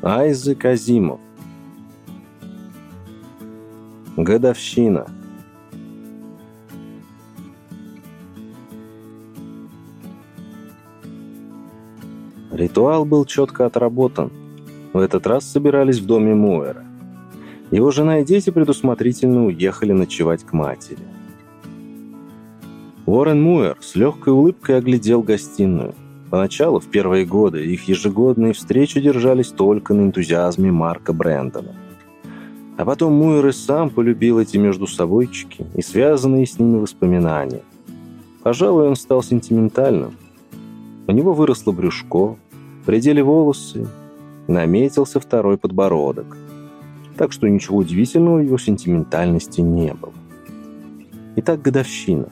Айзек Азимов. Годовщина. Ритуал был четко отработан. В этот раз собирались в доме Муэра. Его жена и дети предусмотрительно уехали ночевать к матери. Уоррен Муэр с легкой улыбкой оглядел гостиную. Поначалу, в первые годы, их ежегодные встречи держались только на энтузиазме Марка Брэндона. А потом Муэр и сам полюбил эти между собойчики и связанные с ними воспоминания. Пожалуй, он стал сентиментальным. У него выросло брюшко, предели волосы, наметился второй подбородок. Так что ничего удивительного в его сентиментальности не было. Итак, годовщина.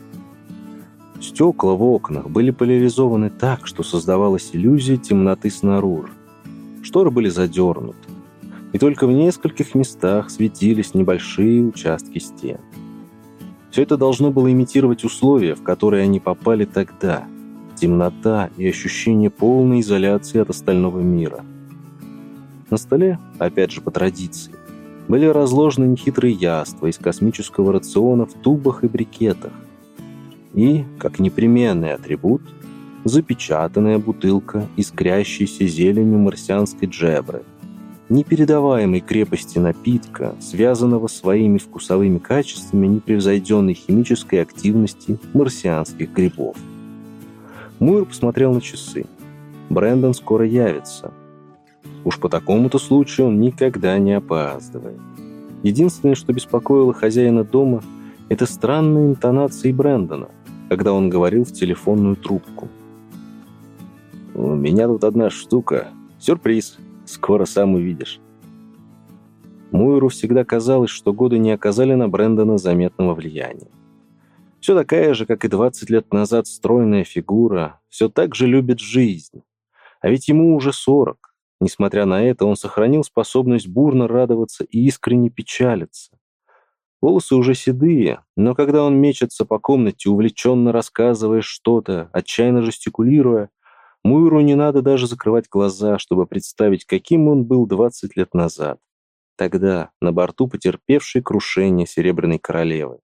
Стекла в окнах были поляризованы так, что создавалась иллюзия темноты снаружи. Шторы были задернуты, и только в нескольких местах светились небольшие участки стен. Все это должно было имитировать условия, в которые они попали тогда. Темнота и ощущение полной изоляции от остального мира. На столе, опять же по традиции, были разложены нехитрые яства из космического рациона в тубах и брикетах, и, как непременный атрибут, запечатанная бутылка, искрящейся зеленью марсианской джебры, непередаваемой крепости напитка, связанного своими вкусовыми качествами непревзойденной химической активности марсианских грибов. Муир посмотрел на часы. Брэндон скоро явится. Уж по такому-то случаю он никогда не опаздывает. Единственное, что беспокоило хозяина дома, это странные интонации Брэндона когда он говорил в телефонную трубку. «У меня тут одна штука. Сюрприз. Скоро сам увидишь». Муэру всегда казалось, что годы не оказали на Брэндона заметного влияния. Все такая же, как и 20 лет назад стройная фигура, все так же любит жизнь. А ведь ему уже 40. Несмотря на это, он сохранил способность бурно радоваться и искренне печалиться. Волосы уже седые, но когда он мечется по комнате, увлеченно рассказывая что-то, отчаянно жестикулируя, Муиру не надо даже закрывать глаза, чтобы представить, каким он был 20 лет назад. Тогда, на борту потерпевшей крушение Серебряной Королевы.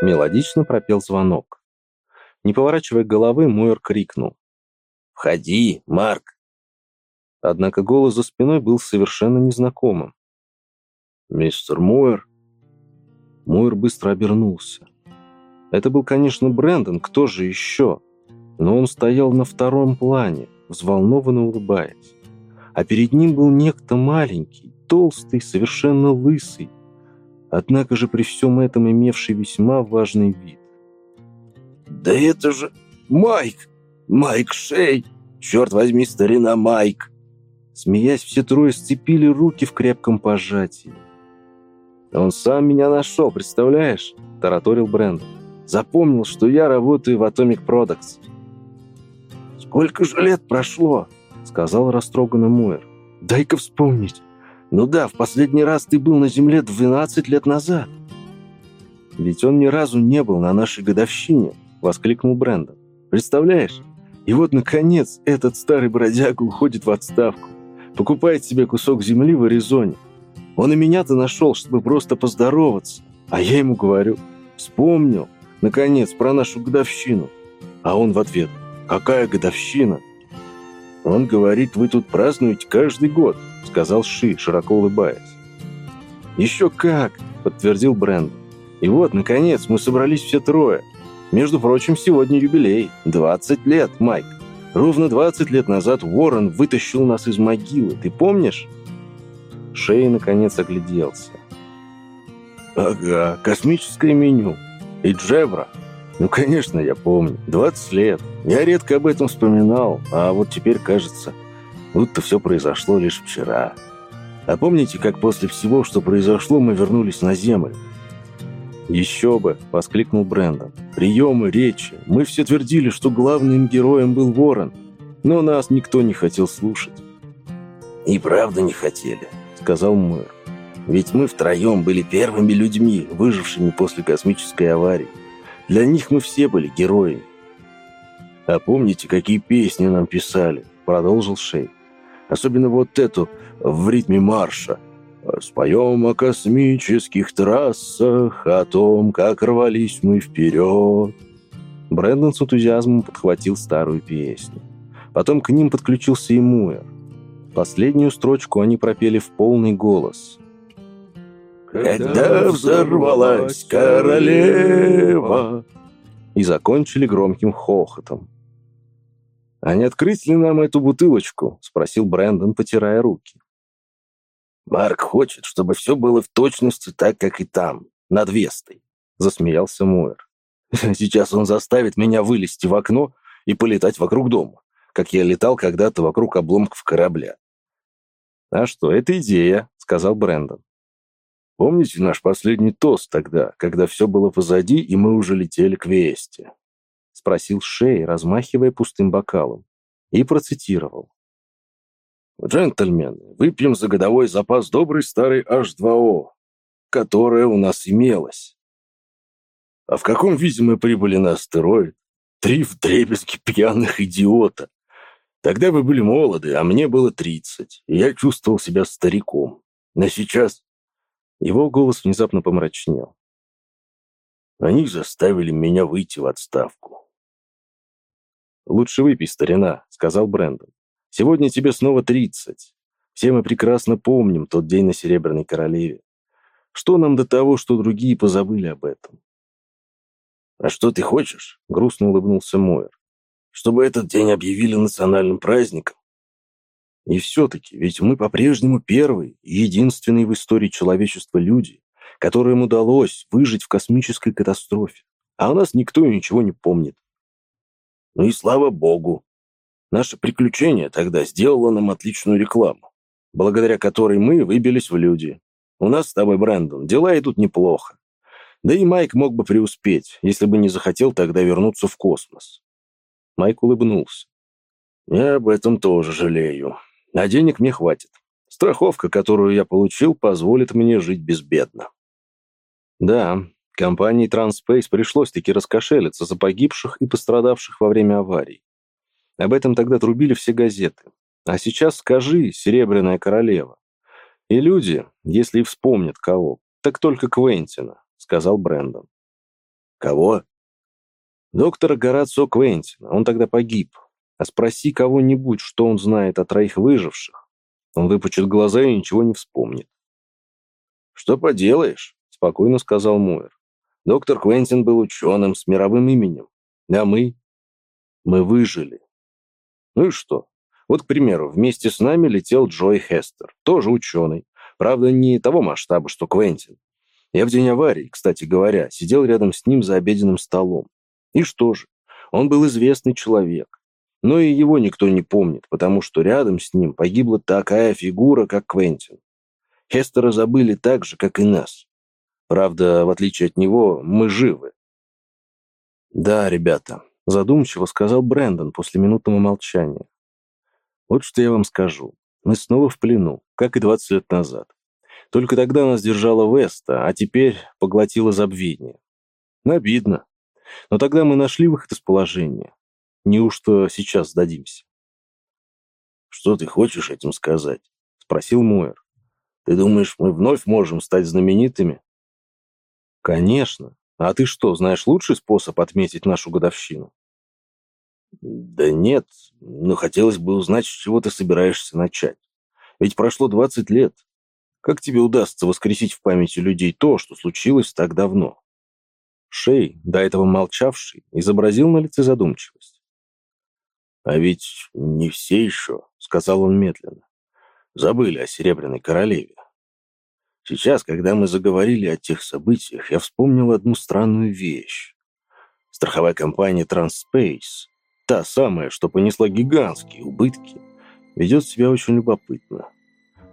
Мелодично пропел звонок. Не поворачивая головы, Муэр крикнул. «Входи, Марк!» Однако голос за спиной был совершенно незнакомым. «Мистер Муэр?» Муэр быстро обернулся. Это был, конечно, Брэндон, кто же еще? Но он стоял на втором плане, взволнованно улыбаясь. А перед ним был некто маленький, толстый, совершенно лысый, однако же при всем этом имевший весьма важный вид. «Да это же Майк! Майк Шей! Черт возьми, старина Майк!» Смеясь, все трое сцепили руки в крепком пожатии. «Он сам меня нашел, представляешь?» – тараторил Брэндон. «Запомнил, что я работаю в Atomic Products». «Сколько же лет прошло?» – сказал растроганный Муэр. «Дай-ка вспомнить. Ну да, в последний раз ты был на Земле 12 лет назад». «Ведь он ни разу не был на нашей годовщине», – воскликнул Брэндон. «Представляешь? И вот, наконец, этот старый бродяга уходит в отставку покупает себе кусок земли в Аризоне. Он и меня-то нашел, чтобы просто поздороваться. А я ему говорю, вспомнил, наконец, про нашу годовщину. А он в ответ, какая годовщина? Он говорит, вы тут празднуете каждый год, сказал Ши, широко улыбаясь. Еще как, подтвердил Брэнд. И вот, наконец, мы собрались все трое. Между прочим, сегодня юбилей. 20 лет, Майк. Ровно 20 лет назад Уоррен вытащил нас из могилы, ты помнишь?» Шей наконец огляделся. «Ага, космическое меню. И Джебра. Ну, конечно, я помню. 20 лет. Я редко об этом вспоминал, а вот теперь кажется, будто все произошло лишь вчера. А помните, как после всего, что произошло, мы вернулись на Землю? «Еще бы!» – воскликнул Брэндон. «Приемы, речи. Мы все твердили, что главным героем был Ворон, но нас никто не хотел слушать». «И правда не хотели», – сказал мэр. «Ведь мы втроем были первыми людьми, выжившими после космической аварии. Для них мы все были героями». «А помните, какие песни нам писали?» — продолжил Шей. «Особенно вот эту, в ритме марша. Споем о космических трассах, о том, как рвались мы вперед». Брэндон с энтузиазмом подхватил старую песню. Потом к ним подключился и Муэр. Последнюю строчку они пропели в полный голос. «Когда взорвалась королева!» И закончили громким хохотом. «А не открыть ли нам эту бутылочку?» — спросил Брэндон, потирая руки. «Марк хочет, чтобы все было в точности так, как и там, над Вестой», — засмеялся Муэр. «Сейчас он заставит меня вылезти в окно и полетать вокруг дома, как я летал когда-то вокруг обломков корабля». «А что, это идея», — сказал Брэндон. «Помните наш последний тост тогда, когда все было позади, и мы уже летели к Весте?» — спросил Шей, размахивая пустым бокалом, и процитировал. «Джентльмены, выпьем за годовой запас добрый старый H2O, которое у нас имелось. А в каком виде мы прибыли на астероид? Три вдребезги пьяных идиота. Тогда вы были молоды, а мне было тридцать, и я чувствовал себя стариком. Но сейчас...» Его голос внезапно помрачнел. Они заставили меня выйти в отставку. «Лучше выпей, старина», — сказал Брэндон. «Сегодня тебе снова тридцать. Все мы прекрасно помним тот день на Серебряной Королеве. Что нам до того, что другие позабыли об этом?» «А что ты хочешь?» — грустно улыбнулся Мойер. «Чтобы этот день объявили национальным праздником?» «И все-таки, ведь мы по-прежнему первые и единственные в истории человечества люди, которым удалось выжить в космической катастрофе. А у нас никто и ничего не помнит. Ну и слава богу. Наше приключение тогда сделало нам отличную рекламу, благодаря которой мы выбились в люди. У нас с тобой, Брэндон, дела идут неплохо. Да и Майк мог бы преуспеть, если бы не захотел тогда вернуться в космос. Майк улыбнулся. Я об этом тоже жалею. А денег мне хватит. Страховка, которую я получил, позволит мне жить безбедно. Да, компании Transpace пришлось-таки раскошелиться за погибших и пострадавших во время аварий. Об этом тогда трубили все газеты. А сейчас скажи, Серебряная Королева. И люди, если и вспомнят кого, так только Квентина, сказал Брэндон. Кого? Доктора Горацио Квентина. Он тогда погиб. А спроси кого-нибудь, что он знает о троих выживших. Он выпучит глаза и ничего не вспомнит. Что поделаешь? спокойно сказал Муэр. Доктор Квентин был ученым с мировым именем. А мы? Мы выжили. Ну и что? Вот, к примеру, вместе с нами летел Джой Хестер, тоже ученый. Правда, не того масштаба, что Квентин. Я в день аварии, кстати говоря, сидел рядом с ним за обеденным столом. И что же? Он был известный человек. Но и его никто не помнит, потому что рядом с ним погибла такая фигура, как Квентин. Хестера забыли так же, как и нас. Правда, в отличие от него, мы живы. Да, ребята, задумчиво сказал Брэндон после минутного молчания. Вот что я вам скажу. Мы снова в плену, как и 20 лет назад. Только тогда нас держала Веста, а теперь поглотила забвение. Обидно. Но тогда мы нашли выход из положения. Неужто сейчас сдадимся? «Что ты хочешь этим сказать?» — спросил Муэр. «Ты думаешь, мы вновь можем стать знаменитыми?» «Конечно. А ты что, знаешь лучший способ отметить нашу годовщину?» «Да нет, но хотелось бы узнать, с чего ты собираешься начать. Ведь прошло 20 лет. Как тебе удастся воскресить в памяти людей то, что случилось так давно?» Шей, до этого молчавший, изобразил на лице задумчивость. «А ведь не все еще», — сказал он медленно, — «забыли о Серебряной Королеве. Сейчас, когда мы заговорили о тех событиях, я вспомнил одну странную вещь. Страховая компания Transpace, та самая, что понесла гигантские убытки, ведет себя очень любопытно.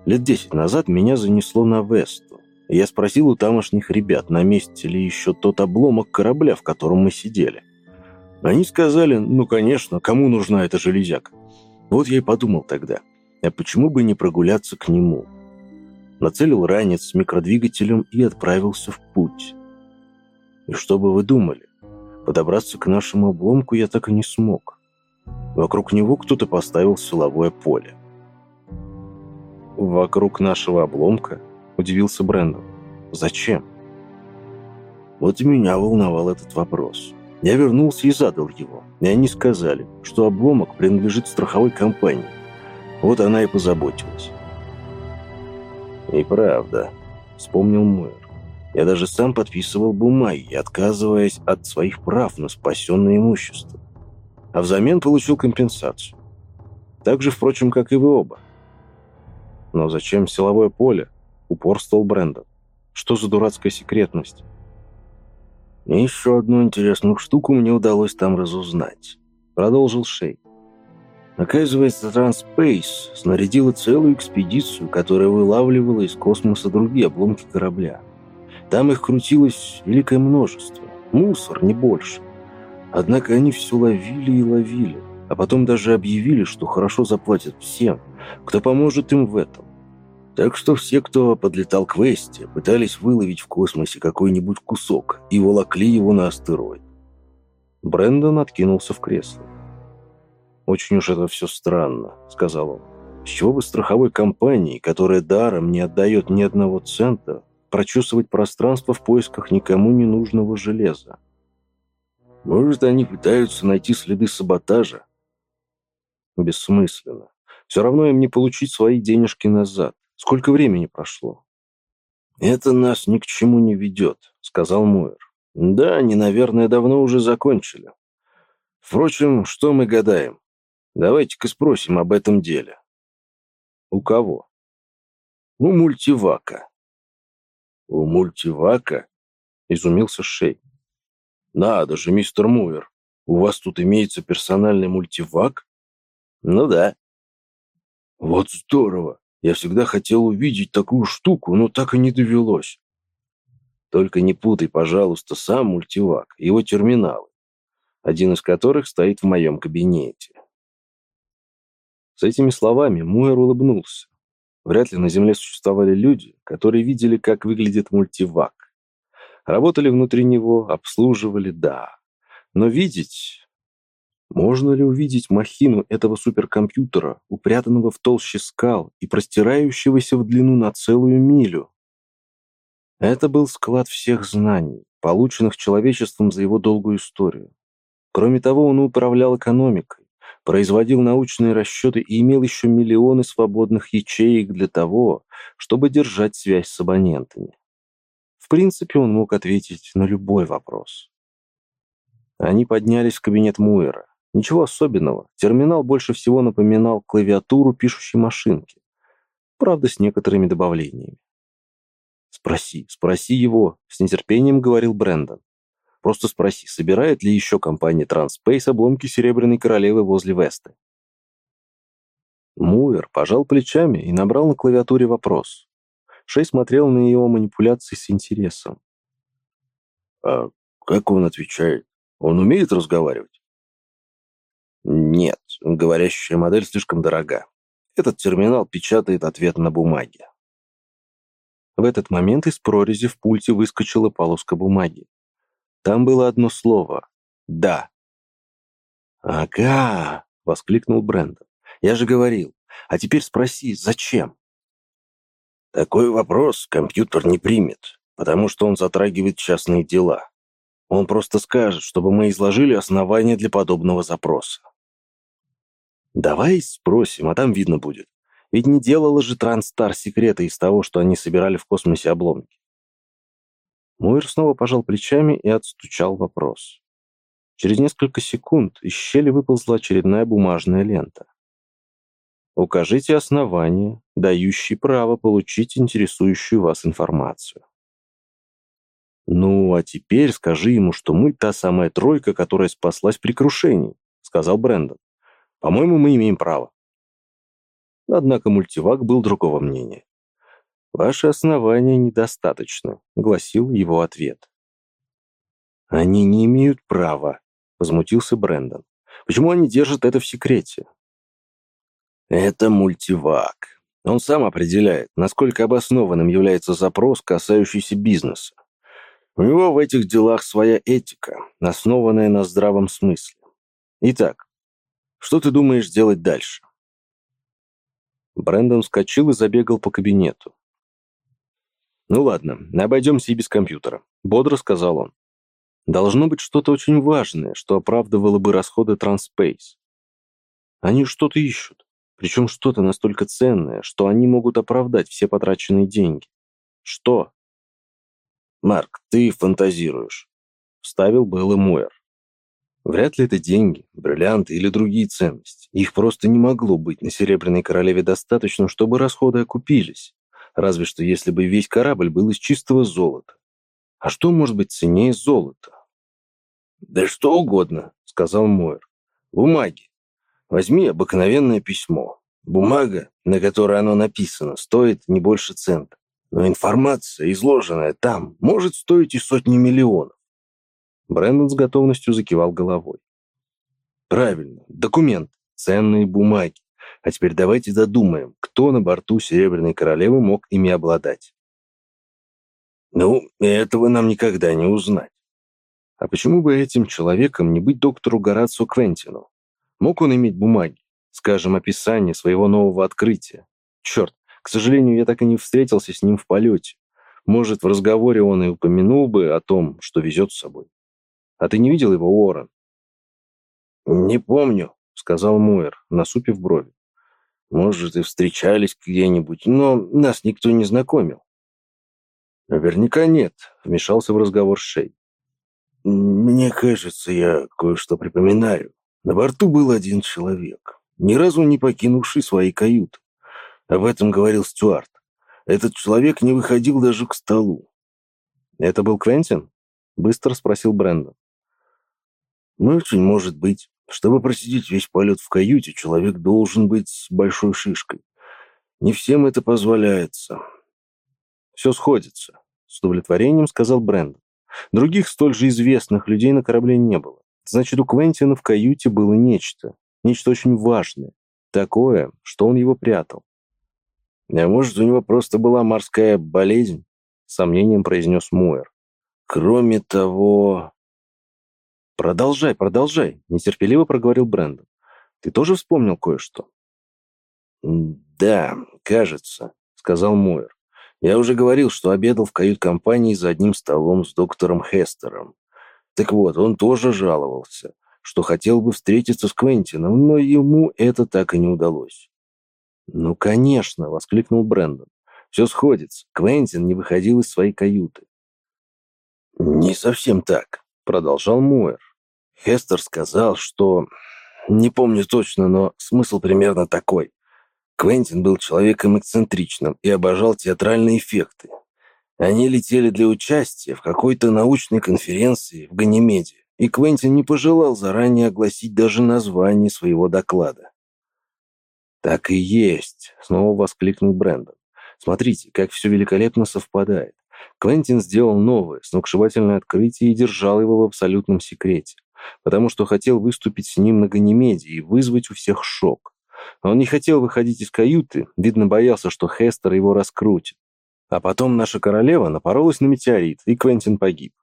Лет десять назад меня занесло на Весту. Я спросил у тамошних ребят, на месте ли еще тот обломок корабля, в котором мы сидели. Они сказали, ну, конечно, кому нужна эта железяка? Вот я и подумал тогда, а почему бы не прогуляться к нему? нацелил ранец с микродвигателем и отправился в путь. И что бы вы думали? Подобраться к нашему обломку я так и не смог. Вокруг него кто-то поставил силовое поле. «Вокруг нашего обломка?» – удивился Брэндон. «Зачем?» Вот меня волновал этот вопрос. Я вернулся и задал его. И они сказали, что обломок принадлежит страховой компании. Вот она и позаботилась. «И правда», — вспомнил Мойер. «Я даже сам подписывал бумаги, отказываясь от своих прав на спасенное имущество. А взамен получил компенсацию. Так же, впрочем, как и вы оба. Но зачем силовое поле?» — упорствовал Брэндон. «Что за дурацкая секретность?» И еще одну интересную штуку мне удалось там разузнать. Продолжил Шей. Оказывается, Транспейс снарядила целую экспедицию, которая вылавливала из космоса другие обломки корабля. Там их крутилось великое множество. Мусор, не больше. Однако они все ловили и ловили, а потом даже объявили, что хорошо заплатят всем, кто поможет им в этом. Так что все, кто подлетал к Весте, пытались выловить в космосе какой-нибудь кусок и волокли его на астероид. Брэндон откинулся в кресло. «Очень уж это все странно», — сказал он. «С чего бы страховой компании, которая даром не отдает ни одного цента, прочесывать пространство в поисках никому не нужного железа?» «Может, они пытаются найти следы саботажа?» «Бессмысленно. Все равно им не получить свои денежки назад. Сколько времени прошло? «Это нас ни к чему не ведет», — сказал Муэр. «Да, они, наверное, давно уже закончили. Впрочем, что мы гадаем? Давайте-ка спросим об этом деле». «У кого?» «У мультивака». «У мультивака?» — изумился Шей. «Надо же, мистер Муэр, у вас тут имеется персональный мультивак?» «Ну да». «Вот здорово! Я всегда хотел увидеть такую штуку, но так и не довелось. Только не путай, пожалуйста, сам мультивак, его терминалы, один из которых стоит в моем кабинете. С этими словами Муэр улыбнулся. Вряд ли на Земле существовали люди, которые видели, как выглядит мультивак. Работали внутри него, обслуживали, да. Но видеть можно ли увидеть махину этого суперкомпьютера, упрятанного в толще скал и простирающегося в длину на целую милю? Это был склад всех знаний, полученных человечеством за его долгую историю. Кроме того, он управлял экономикой, производил научные расчеты и имел еще миллионы свободных ячеек для того, чтобы держать связь с абонентами. В принципе, он мог ответить на любой вопрос. Они поднялись в кабинет Муэра. Ничего особенного. Терминал больше всего напоминал клавиатуру пишущей машинки. Правда, с некоторыми добавлениями. «Спроси, спроси его», — с нетерпением говорил Брэндон. «Просто спроси, собирает ли еще компания Транспейс обломки Серебряной Королевы возле Весты?» Муэр пожал плечами и набрал на клавиатуре вопрос. Шей смотрел на его манипуляции с интересом. «А как он отвечает? Он умеет разговаривать?» Нет, говорящая модель слишком дорога. Этот терминал печатает ответ на бумаге. В этот момент из прорези в пульте выскочила полоска бумаги. Там было одно слово «Да». «Ага!» — воскликнул Брэндон. «Я же говорил. А теперь спроси, зачем?» Такой вопрос компьютер не примет, потому что он затрагивает частные дела. Он просто скажет, чтобы мы изложили основания для подобного запроса. Давай спросим, а там видно будет. Ведь не делала же Транстар секрета из того, что они собирали в космосе обломки. Муэр снова пожал плечами и отстучал вопрос. Через несколько секунд из щели выползла очередная бумажная лента. Укажите основания, дающие право получить интересующую вас информацию. «Ну, а теперь скажи ему, что мы та самая тройка, которая спаслась при крушении», — сказал Брэндон. По-моему, мы имеем право. Однако мультивак был другого мнения. «Ваши основания недостаточны», — гласил его ответ. «Они не имеют права», — возмутился Брэндон. «Почему они держат это в секрете?» «Это мультивак. Он сам определяет, насколько обоснованным является запрос, касающийся бизнеса. У него в этих делах своя этика, основанная на здравом смысле. Итак, Что ты думаешь делать дальше?» Брэндон вскочил и забегал по кабинету. «Ну ладно, обойдемся и без компьютера», — бодро сказал он. «Должно быть что-то очень важное, что оправдывало бы расходы Транспейс. Они что-то ищут, причем что-то настолько ценное, что они могут оправдать все потраченные деньги. Что?» «Марк, ты фантазируешь», — вставил было Муэр. Вряд ли это деньги, бриллианты или другие ценности. Их просто не могло быть на Серебряной Королеве достаточно, чтобы расходы окупились. Разве что если бы весь корабль был из чистого золота. А что может быть ценнее золота? «Да что угодно», — сказал Мойер. «Бумаги. Возьми обыкновенное письмо. Бумага, на которой оно написано, стоит не больше цента. Но информация, изложенная там, может стоить и сотни миллионов. Брэндон с готовностью закивал головой. Правильно, документ, ценные бумаги. А теперь давайте додумаем, кто на борту Серебряной Королевы мог ими обладать. Ну, этого нам никогда не узнать. А почему бы этим человеком не быть доктору Горацио Квентину? Мог он иметь бумаги, скажем, описание своего нового открытия? Черт, к сожалению, я так и не встретился с ним в полете. Может, в разговоре он и упомянул бы о том, что везет с собой. А ты не видел его, Уоррен? «Не помню», — сказал Муэр, насупив брови. Может, и встречались где-нибудь, но нас никто не знакомил. Наверняка нет, вмешался в разговор Шей. Мне кажется, я кое-что припоминаю. На борту был один человек, ни разу не покинувший свои каюты. Об этом говорил Стюарт. Этот человек не выходил даже к столу. «Это был Квентин?» — быстро спросил Брэндон. «Очень может быть. Чтобы просидеть весь полет в каюте, человек должен быть большой шишкой. Не всем это позволяется. Все сходится, с удовлетворением сказал Брэндон. Других столь же известных людей на корабле не было. Значит, у Квентина в каюте было нечто, нечто очень важное, такое, что он его прятал. А может, у него просто была морская болезнь? Сомнением произнес Муэр. Кроме того... «Продолжай, продолжай», — нетерпеливо проговорил Брэндон. «Ты тоже вспомнил кое-что?» «Да, кажется», — сказал Мойер. «Я уже говорил, что обедал в кают-компании за одним столом с доктором Хестером. Так вот, он тоже жаловался, что хотел бы встретиться с Квентином, но ему это так и не удалось». «Ну, конечно!» — воскликнул Брэндон. «Все сходится. Квентин не выходил из своей каюты». «Не совсем так», — продолжал Муэр. Хестер сказал, что... Не помню точно, но смысл примерно такой. Квентин был человеком эксцентричным и обожал театральные эффекты. Они летели для участия в какой-то научной конференции в Ганимеде, и Квентин не пожелал заранее огласить даже название своего доклада. «Так и есть!» — снова воскликнул Брэндон. «Смотрите, как все великолепно совпадает. Квентин сделал новое, сногсшибательное открытие и держал его в абсолютном секрете потому что хотел выступить с ним на Ганимеде и вызвать у всех шок. Он не хотел выходить из каюты, видно, боялся, что Хестер его раскрутит. А потом наша королева напоролась на метеорит, и Квентин погиб.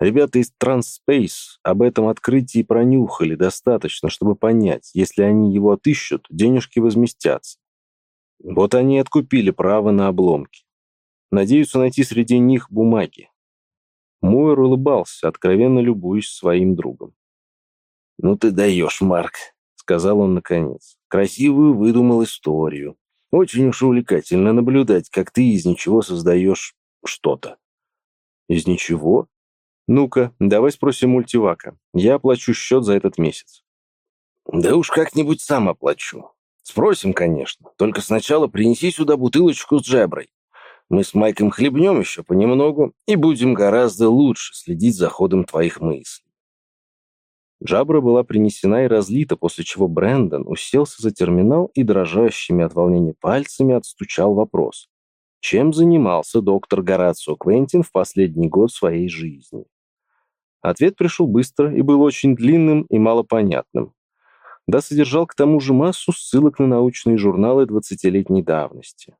Ребята из Транспейс об этом открытии пронюхали достаточно, чтобы понять, если они его отыщут, денежки возместятся. Вот они откупили право на обломки. Надеются найти среди них бумаги. Мойер улыбался, откровенно любуясь своим другом. «Ну ты даешь, Марк», — сказал он наконец. «Красивую выдумал историю. Очень уж увлекательно наблюдать, как ты из ничего создаешь что-то». «Из ничего? Ну-ка, давай спросим мультивака. Я оплачу счет за этот месяц». «Да уж как-нибудь сам оплачу. Спросим, конечно. Только сначала принеси сюда бутылочку с джеброй. Мы с Майком хлебнем еще понемногу и будем гораздо лучше следить за ходом твоих мыслей. Джабра была принесена и разлита, после чего Брэндон уселся за терминал и дрожащими от волнения пальцами отстучал вопрос. Чем занимался доктор Горацио Квентин в последний год своей жизни? Ответ пришел быстро и был очень длинным и малопонятным. Да содержал к тому же массу ссылок на научные журналы двадцатилетней давности.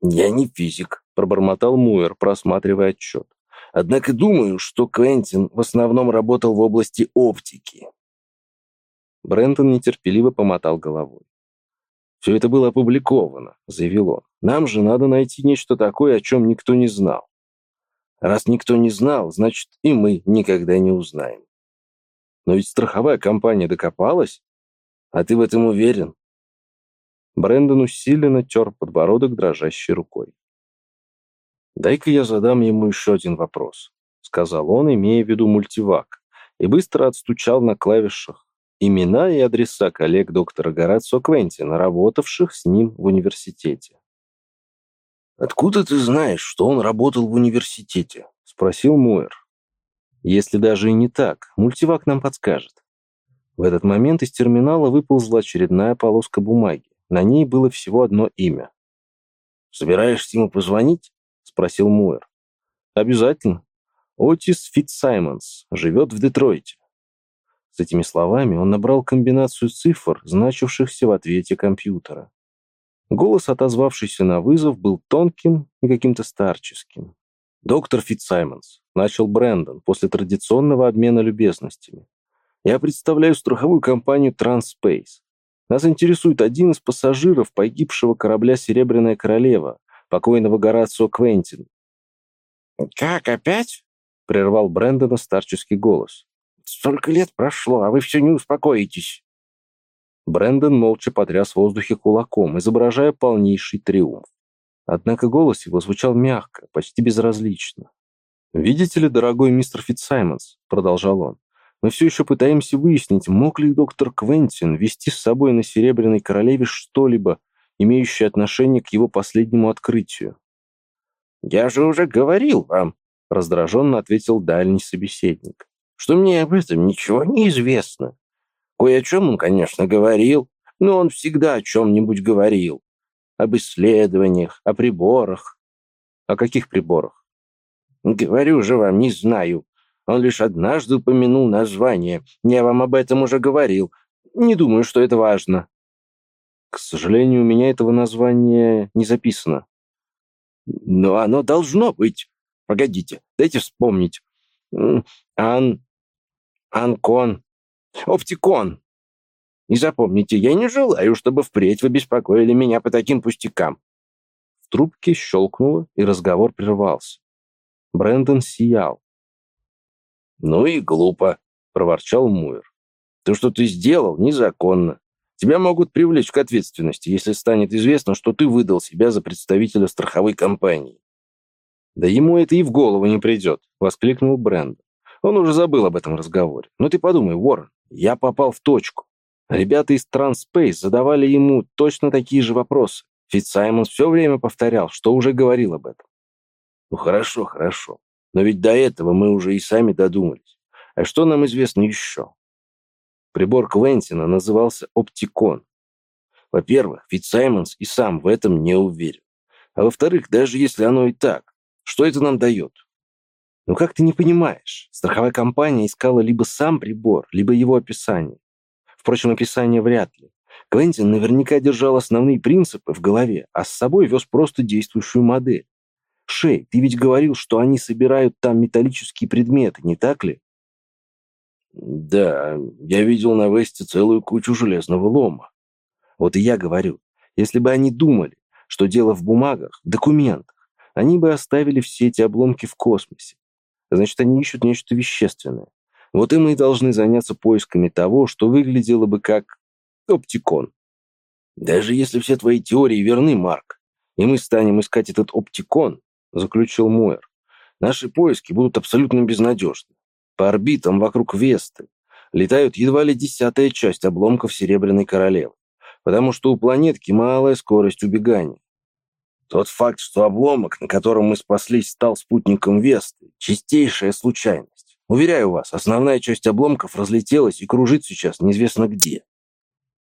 «Я не физик», — пробормотал Муэр, просматривая отчет. «Однако думаю, что Квентин в основном работал в области оптики». Брентон нетерпеливо помотал головой. «Все это было опубликовано», — заявил он. «Нам же надо найти нечто такое, о чем никто не знал. Раз никто не знал, значит, и мы никогда не узнаем. Но ведь страховая компания докопалась. А ты в этом уверен?» Брэндон усиленно тер подбородок дрожащей рукой. «Дай-ка я задам ему еще один вопрос», — сказал он, имея в виду мультивак, и быстро отстучал на клавишах имена и адреса коллег доктора Горацио Квентина, работавших с ним в университете. «Откуда ты знаешь, что он работал в университете?» — спросил Муэр. «Если даже и не так, мультивак нам подскажет». В этот момент из терминала выползла очередная полоска бумаги. На ней было всего одно имя. «Собираешься ему позвонить?» — спросил Муэр. «Обязательно. Отис Фитсаймонс живет в Детройте». С этими словами он набрал комбинацию цифр, значившихся в ответе компьютера. Голос, отозвавшийся на вызов, был тонким и каким-то старческим. «Доктор Фитсаймонс», — начал Брэндон после традиционного обмена любезностями. «Я представляю страховую компанию Транспейс. Нас интересует один из пассажиров погибшего корабля «Серебряная королева», покойного Горацио Квентин. «Как, опять?» — прервал Брэндона старческий голос. «Столько лет прошло, а вы все не успокоитесь». Брэндон молча потряс в воздухе кулаком, изображая полнейший триумф. Однако голос его звучал мягко, почти безразлично. «Видите ли, дорогой мистер Фитсаймонс», — продолжал он, мы все еще пытаемся выяснить, мог ли доктор Квентин вести с собой на Серебряной Королеве что-либо, имеющее отношение к его последнему открытию. «Я же уже говорил вам», — раздраженно ответил дальний собеседник, «что мне об этом ничего не известно. Кое о чем он, конечно, говорил, но он всегда о чем-нибудь говорил. Об исследованиях, о приборах». «О каких приборах?» «Говорю же вам, не знаю. Он лишь однажды упомянул название. Я вам об этом уже говорил. Не думаю, что это важно. К сожалению, у меня этого названия не записано. Но оно должно быть. Погодите, дайте вспомнить. Ан... Анкон. Оптикон. И запомните, я не желаю, чтобы впредь вы беспокоили меня по таким пустякам. В трубке щелкнуло, и разговор прервался. Брэндон сиял. «Ну и глупо», — проворчал Муэр. «То, что ты сделал, незаконно. Тебя могут привлечь к ответственности, если станет известно, что ты выдал себя за представителя страховой компании». «Да ему это и в голову не придет», — воскликнул Брэндон. Он уже забыл об этом разговоре. Но ты подумай, Уоррен, я попал в точку. Ребята из Транспейс задавали ему точно такие же вопросы. Ведь Саймон все время повторял, что уже говорил об этом. Ну хорошо, хорошо. Но ведь до этого мы уже и сами додумались. А что нам известно еще? Прибор Квентина назывался «Оптикон». Во-первых, ведь Саймонс и сам в этом не уверен. А во-вторых, даже если оно и так, что это нам дает? Ну как ты не понимаешь? Страховая компания искала либо сам прибор, либо его описание. Впрочем, описание вряд ли. Квентин наверняка держал основные принципы в голове, а с собой вез просто действующую модель. Шей, ты ведь говорил, что они собирают там металлические предметы, не так ли? Да, я видел на Весте целую кучу железного лома. Вот и я говорю, если бы они думали, что дело в бумагах, документах, они бы оставили все эти обломки в космосе. Значит, они ищут нечто вещественное. Вот и мы должны заняться поисками того, что выглядело бы как оптикон. Даже если все твои теории верны, Марк, и мы станем искать этот оптикон, — заключил Мойер. «Наши поиски будут абсолютно безнадежны. По орбитам вокруг Весты летают едва ли десятая часть обломков Серебряной Королевы, потому что у планетки малая скорость убегания. Тот факт, что обломок, на котором мы спаслись, стал спутником Весты, чистейшая случайность. Уверяю вас, основная часть обломков разлетелась и кружит сейчас неизвестно где».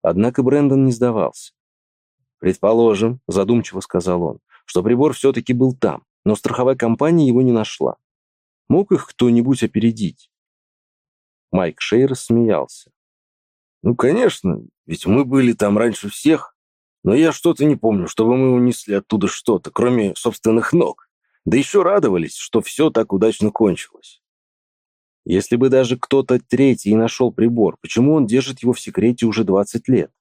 Однако Брэндон не сдавался. «Предположим», — задумчиво сказал он, что прибор все-таки был там, но страховая компания его не нашла. Мог их кто-нибудь опередить? Майк Шейр смеялся. «Ну, конечно, ведь мы были там раньше всех, но я что-то не помню, чтобы мы унесли оттуда что-то, кроме собственных ног. Да еще радовались, что все так удачно кончилось». Если бы даже кто-то третий нашел прибор, почему он держит его в секрете уже 20 лет?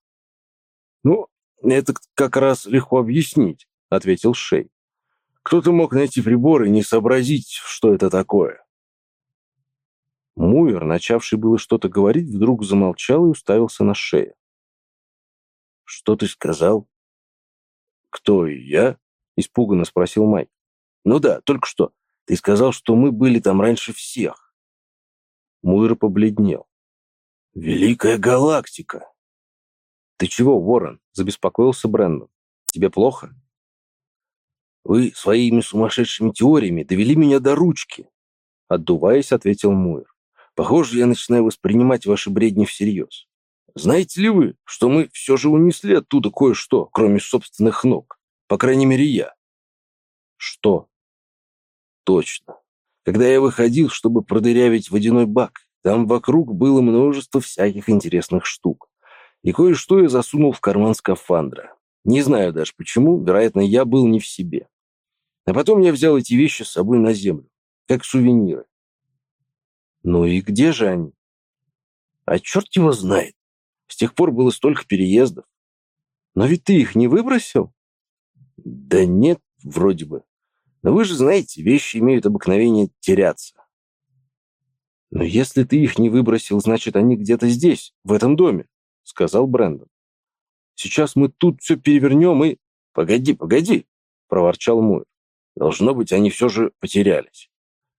Ну, это как раз легко объяснить, ответил Шей. Кто-то мог найти прибор и не сообразить, что это такое. Муэр, начавший было что-то говорить, вдруг замолчал и уставился на шею. «Что ты сказал?» «Кто я?» — испуганно спросил Майк. «Ну да, только что. Ты сказал, что мы были там раньше всех». Муэр побледнел. «Великая галактика!» «Ты чего, Ворон?» — забеспокоился Брэндон. «Тебе плохо?» «Вы своими сумасшедшими теориями довели меня до ручки», — отдуваясь, ответил Муэр. «Похоже, я начинаю воспринимать ваши бредни всерьез. Знаете ли вы, что мы все же унесли оттуда кое-что, кроме собственных ног? По крайней мере, я». «Что?» «Точно. Когда я выходил, чтобы продырявить водяной бак, там вокруг было множество всяких интересных штук. И кое-что я засунул в карман скафандра. Не знаю даже почему, вероятно, я был не в себе. А потом я взял эти вещи с собой на землю, как сувениры. Ну и где же они? А черт его знает. С тех пор было столько переездов. Но ведь ты их не выбросил? Да нет, вроде бы. Но вы же знаете, вещи имеют обыкновение теряться. Но если ты их не выбросил, значит, они где-то здесь, в этом доме, сказал Брэндон. Сейчас мы тут все перевернем и... Погоди, погоди, проворчал Муэр. Должно быть, они все же потерялись.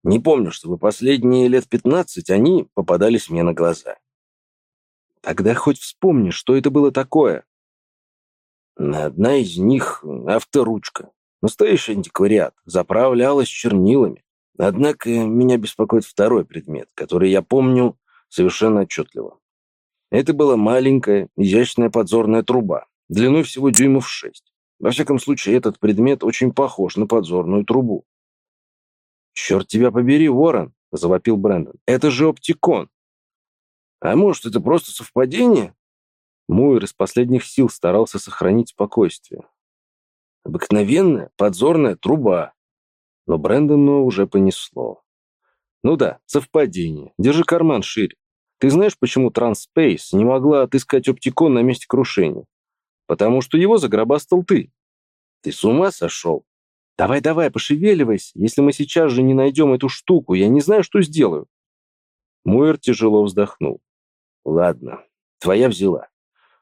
Не помню, чтобы последние лет пятнадцать они попадались мне на глаза. Тогда хоть вспомни, что это было такое. Одна из них — авторучка. Настоящий антиквариат. Заправлялась чернилами. Однако меня беспокоит второй предмет, который я помню совершенно отчетливо. Это была маленькая, изящная подзорная труба, длиной всего дюймов шесть. Во всяком случае, этот предмет очень похож на подзорную трубу. «Черт тебя побери, Ворон!» – завопил Брэндон. «Это же оптикон!» «А может, это просто совпадение?» Муэр из последних сил старался сохранить спокойствие. «Обыкновенная подзорная труба!» Но Брэндону уже понесло. «Ну да, совпадение. Держи карман шире. Ты знаешь, почему Транспейс не могла отыскать оптикон на месте крушения? Потому что его загробастал ты. Ты с ума сошел? Давай-давай, пошевеливайся. Если мы сейчас же не найдем эту штуку, я не знаю, что сделаю. Муэр тяжело вздохнул. Ладно, твоя взяла.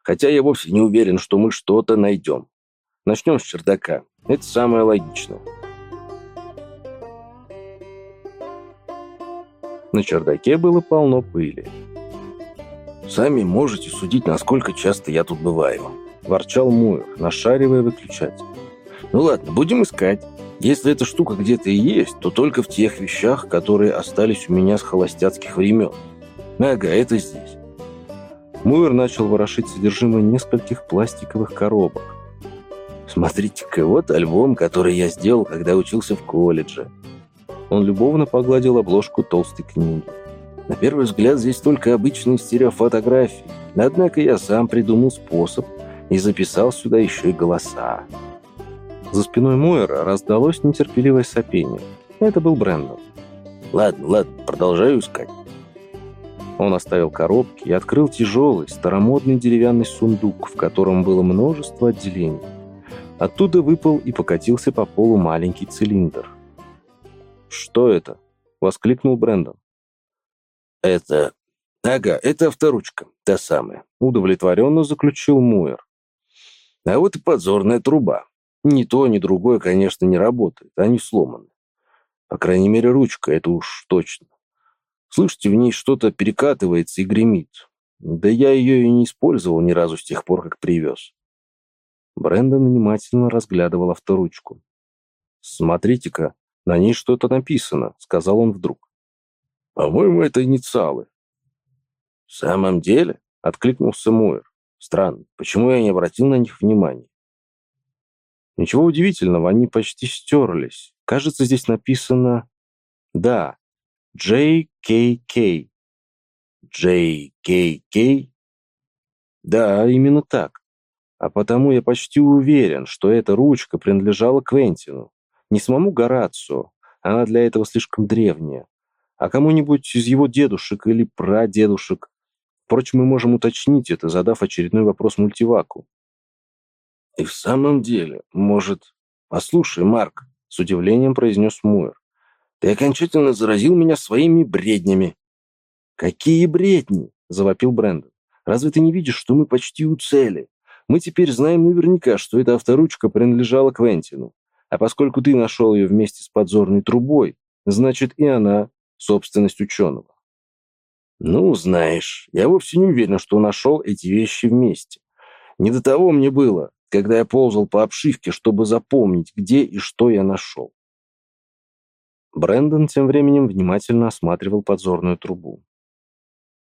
Хотя я вовсе не уверен, что мы что-то найдем. Начнем с чердака. Это самое логичное. На чердаке было полно пыли. Сами можете судить, насколько часто я тут бываю. – ворчал Муэр, нашаривая выключатель. «Ну ладно, будем искать. Если эта штука где-то и есть, то только в тех вещах, которые остались у меня с холостяцких времен. Ага, это здесь». Муэр начал ворошить содержимое нескольких пластиковых коробок. «Смотрите-ка, вот альбом, который я сделал, когда учился в колледже». Он любовно погладил обложку толстой книги. На первый взгляд здесь только обычные стереофотографии. Однако я сам придумал способ, и записал сюда еще и голоса. За спиной Мойера раздалось нетерпеливое сопение. Это был Брэндон. «Ладно, ладно, продолжаю искать». Он оставил коробки и открыл тяжелый, старомодный деревянный сундук, в котором было множество отделений. Оттуда выпал и покатился по полу маленький цилиндр. «Что это?» — воскликнул Брэндон. «Это... Ага, это авторучка, та самая», — удовлетворенно заключил Муэр. А вот и подзорная труба. Ни то, ни другое, конечно, не работает, они сломаны. По крайней мере, ручка, это уж точно. Слышите, в ней что-то перекатывается и гремит. Да я ее и не использовал ни разу с тех пор, как привез. Брэндон внимательно разглядывал авторучку. «Смотрите-ка, на ней что-то написано», — сказал он вдруг. «По-моему, это инициалы». «В самом деле?» — откликнулся Муэр. Странно, почему я не обратил на них внимания? Ничего удивительного, они почти стерлись. Кажется, здесь написано... Да, JKK. JKK? Да, именно так. А потому я почти уверен, что эта ручка принадлежала Квентину. Не самому Горацио, она для этого слишком древняя, а кому-нибудь из его дедушек или прадедушек. Впрочем, мы можем уточнить это, задав очередной вопрос мультиваку. И в самом деле, может... Послушай, Марк, с удивлением произнес Муэр. Ты окончательно заразил меня своими бреднями. Какие бредни? Завопил Брэндон. Разве ты не видишь, что мы почти у цели? Мы теперь знаем наверняка, что эта авторучка принадлежала Квентину. А поскольку ты нашел ее вместе с подзорной трубой, значит и она собственность ученого. Ну, знаешь, я вовсе не уверен, что нашел эти вещи вместе. Не до того мне было, когда я ползал по обшивке, чтобы запомнить, где и что я нашел. Брэндон тем временем внимательно осматривал подзорную трубу.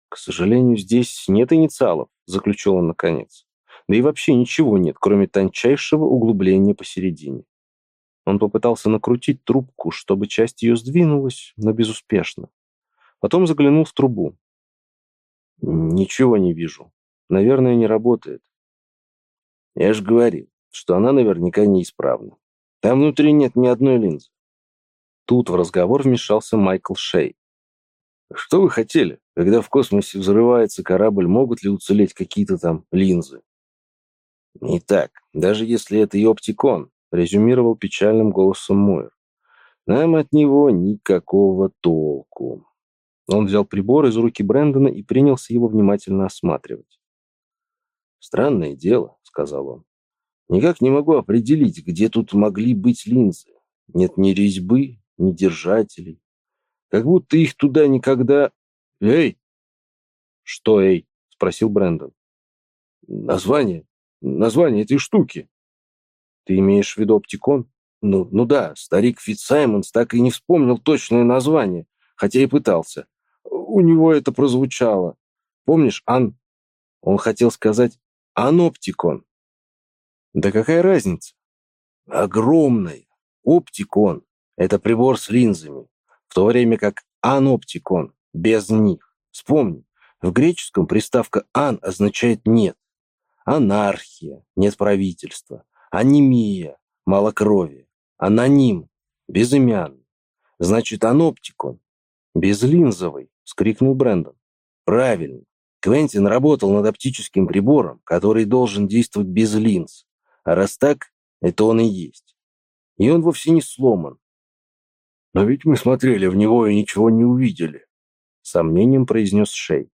«К сожалению, здесь нет инициалов», — заключил он наконец. «Да и вообще ничего нет, кроме тончайшего углубления посередине». Он попытался накрутить трубку, чтобы часть ее сдвинулась, но безуспешно. Потом заглянул в трубу. «Ничего не вижу. Наверное, не работает». «Я же говорил, что она наверняка неисправна. Там внутри нет ни одной линзы». Тут в разговор вмешался Майкл Шей. «Что вы хотели? Когда в космосе взрывается корабль, могут ли уцелеть какие-то там линзы?» «Не так. Даже если это и оптикон, резюмировал печальным голосом Мойер. Нам от него никакого толку. Он взял прибор из руки Брэндона и принялся его внимательно осматривать. «Странное дело», — сказал он. «Никак не могу определить, где тут могли быть линзы. Нет ни резьбы, ни держателей. Как будто их туда никогда... Эй!» «Что, эй?» — спросил Брэндон. «Название. Название этой штуки». Ты имеешь в виду оптикон? Ну, ну да, старик Фитсаймонс так и не вспомнил точное название, хотя и пытался. У него это прозвучало. Помнишь, Ан... Он хотел сказать «аноптикон». Да какая разница? Огромная. Оптикон – это прибор с линзами, в то время как аноптикон – без них. Вспомни, в греческом приставка «ан» означает «нет». Анархия, нет правительства анемия, малокровие, аноним, безымянный. Значит, аноптикон, безлинзовый, вскрикнул Брэндон. Правильно. Квентин работал над оптическим прибором, который должен действовать без линз. А раз так, это он и есть. И он вовсе не сломан. Но ведь мы смотрели в него и ничего не увидели, сомнением произнес Шей.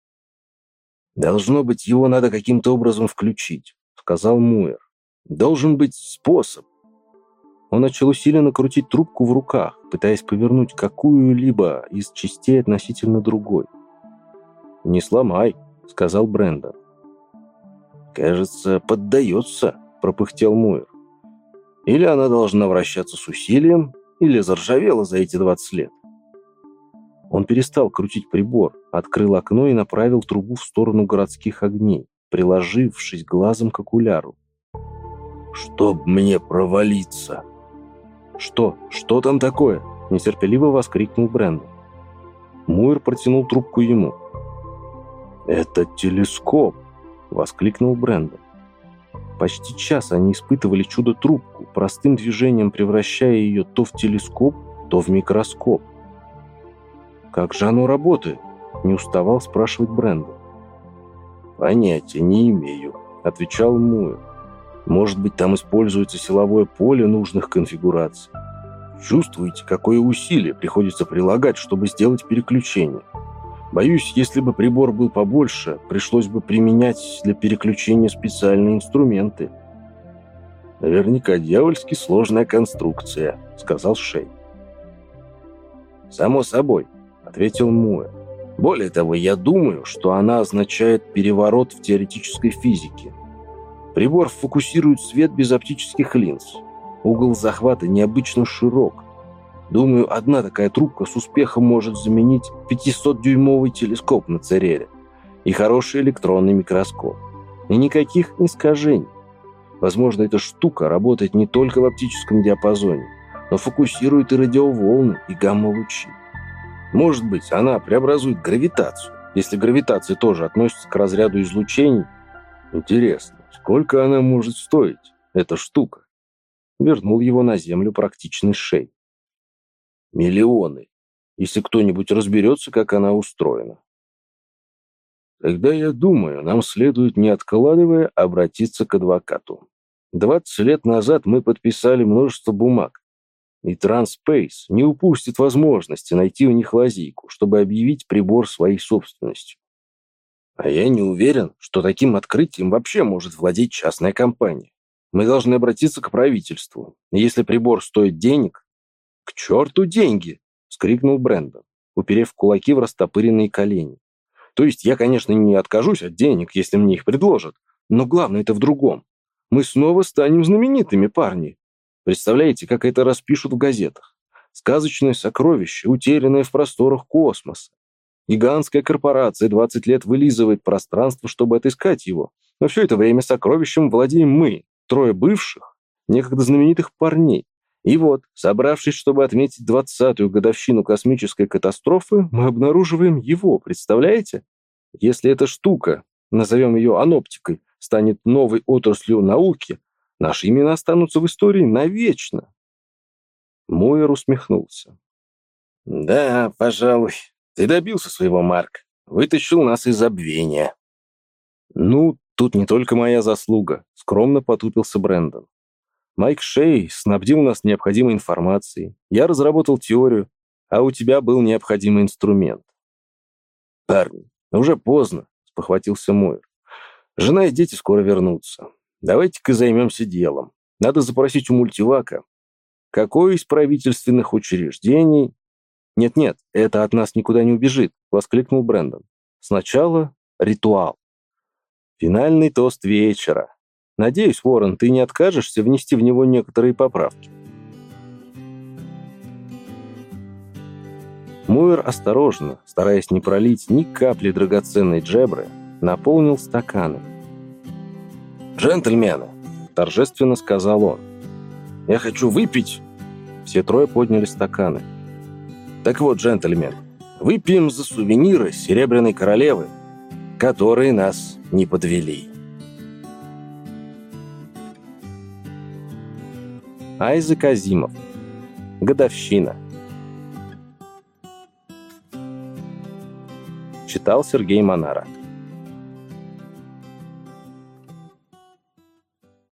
Должно быть, его надо каким-то образом включить, сказал Муэр. Должен быть способ. Он начал усиленно крутить трубку в руках, пытаясь повернуть какую-либо из частей относительно другой. «Не сломай», — сказал Брэндон. «Кажется, поддается», — пропыхтел Муэр. «Или она должна вращаться с усилием, или заржавела за эти 20 лет». Он перестал крутить прибор, открыл окно и направил трубу в сторону городских огней, приложившись глазом к окуляру. «Чтоб мне провалиться!» «Что? Что там такое?» – нетерпеливо воскликнул Брэндон. Муэр протянул трубку ему. «Это телескоп!» – воскликнул Брэндон. Почти час они испытывали чудо-трубку, простым движением превращая ее то в телескоп, то в микроскоп. «Как же оно работает?» – не уставал спрашивать Брэндон. «Понятия не имею», – отвечал Муэр. Может быть, там используется силовое поле нужных конфигураций. Чувствуете, какое усилие приходится прилагать, чтобы сделать переключение? Боюсь, если бы прибор был побольше, пришлось бы применять для переключения специальные инструменты. Наверняка дьявольски сложная конструкция, сказал Шей. Само собой, ответил Муэ. Более того, я думаю, что она означает переворот в теоретической физике. Прибор фокусирует свет без оптических линз. Угол захвата необычно широк. Думаю, одна такая трубка с успехом может заменить 500-дюймовый телескоп на Церере и хороший электронный микроскоп. И никаких искажений. Возможно, эта штука работает не только в оптическом диапазоне, но фокусирует и радиоволны, и гамма-лучи. Может быть, она преобразует гравитацию, если гравитация тоже относится к разряду излучений. Интересно. Сколько она может стоить, эта штука? Вернул его на землю практичный шей. Миллионы. если кто-нибудь разберется, как она устроена. Тогда, я думаю, нам следует, не откладывая, обратиться к адвокату. 20 лет назад мы подписали множество бумаг, и Транспейс не упустит возможности найти у них лазейку, чтобы объявить прибор своей собственностью. А я не уверен, что таким открытием вообще может владеть частная компания. Мы должны обратиться к правительству. Если прибор стоит денег... К черту деньги! — вскрикнул Брэндон, уперев кулаки в растопыренные колени. То есть я, конечно, не откажусь от денег, если мне их предложат, но главное это в другом. Мы снова станем знаменитыми, парни. Представляете, как это распишут в газетах? Сказочное сокровище, утерянное в просторах космоса. Гигантская корпорация 20 лет вылизывает пространство, чтобы отыскать его. Но все это время сокровищем владеем мы, трое бывших, некогда знаменитых парней. И вот, собравшись, чтобы отметить двадцатую годовщину космической катастрофы, мы обнаруживаем его, представляете? Если эта штука, назовем ее аноптикой, станет новой отраслью науки, наши имена останутся в истории навечно. Мойер усмехнулся. «Да, пожалуй, ты добился своего, Марк. Вытащил нас из забвения. Ну, тут не только моя заслуга, скромно потупился Брэндон. Майк Шей снабдил нас необходимой информацией. Я разработал теорию, а у тебя был необходимый инструмент. Парни, уже поздно, спохватился Мойер. Жена и дети скоро вернутся. Давайте-ка займемся делом. Надо запросить у мультивака, какое из правительственных учреждений «Нет-нет, это от нас никуда не убежит», — воскликнул Брэндон. «Сначала ритуал. Финальный тост вечера. Надеюсь, Ворон, ты не откажешься внести в него некоторые поправки». Муэр осторожно, стараясь не пролить ни капли драгоценной джебры, наполнил стаканы. «Джентльмены!» – торжественно сказал он. «Я хочу выпить!» Все трое подняли стаканы. Так вот, джентльмен, выпьем за сувениры Серебряной Королевы, которые нас не подвели. Айзек Азимов. Годовщина. Читал Сергей Монара.